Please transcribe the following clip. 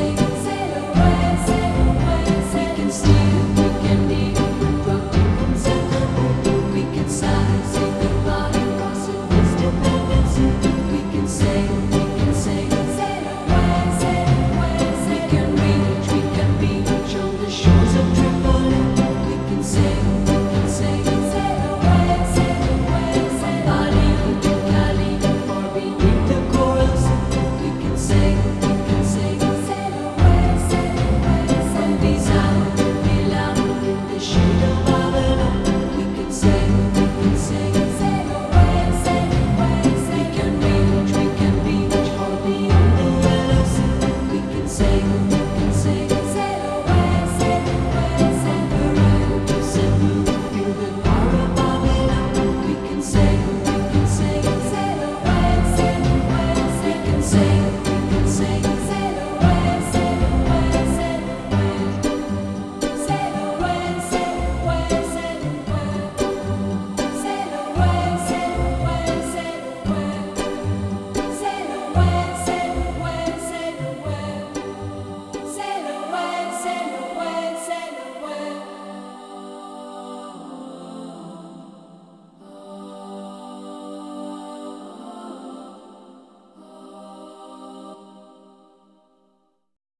sing.